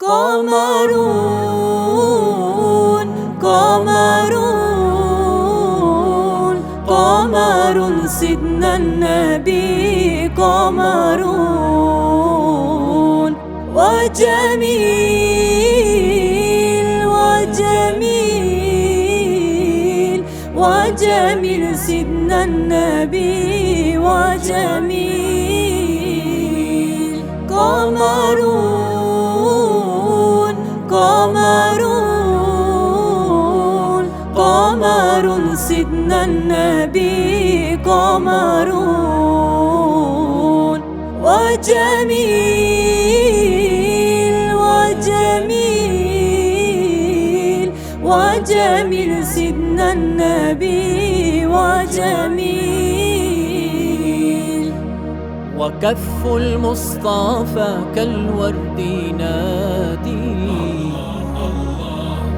قمرون قمرون قمر سيدنا النبي قمرون. وجميل وجميل وجميل سيدنا النبي وجميل. قمرون. قمرون قمر سيدنا النبي قمرون. وجميل وجميل وجميل سيدنا النبي وجميل. وكف المصطفى كالورد نادي.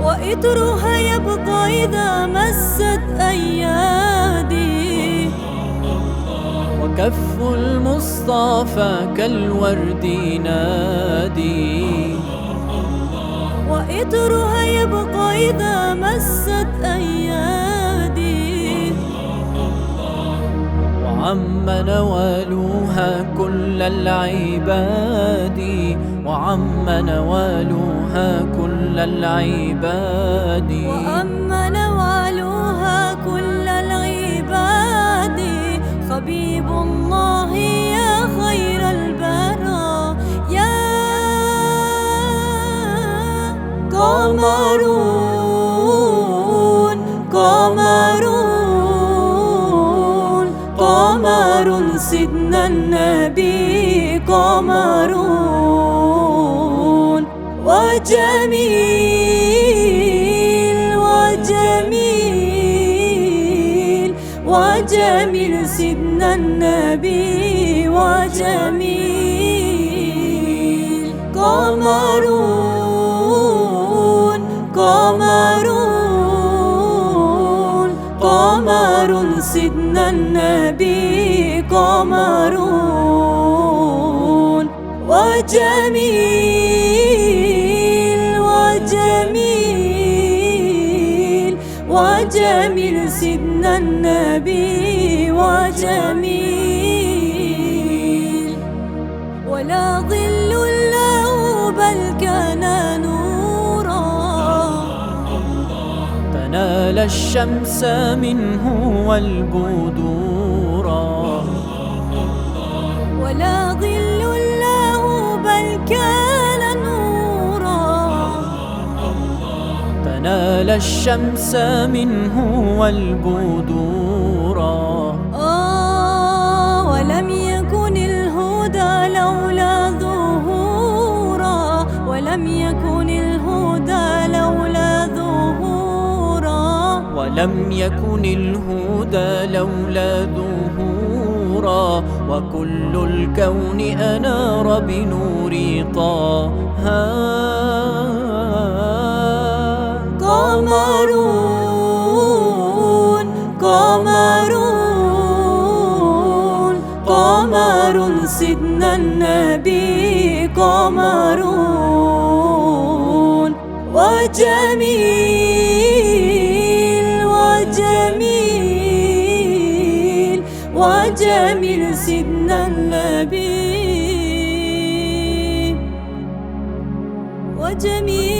وإطرها يبقى إذا مست أيادي. وكف المصطفى كالورد نادي. وإطرها يبقى إذا مست أيادي. وعم نوالوها كل العباد. وعم نوالوها كل العباد. وأما نوالها كل العباد. خبيب الله يا خير البرى. يا قمرون قمر سيدنا النبي قمرون. وجميل وجميل وجميل سيدنا النبي وجميل. قمرون قمرون قمر سيدنا النبي قمرون. وجميل. وجميل سيدنا النبي وجميل. ولا ظل له بل كان نورا. تنال الشمس منه والبدورا. ولا ظل تنال الشمس منه والبدورا آه ولم يكن الهدى لولا ظهورا ولم يكن الهدى لولا ظهورا ولم يكن الهدى لولا ظهورا وكل الكون أنار بنور طه. قمر سيدنا النبي قمرون وجميل وجميل وجميل سيدنا النبي وجميل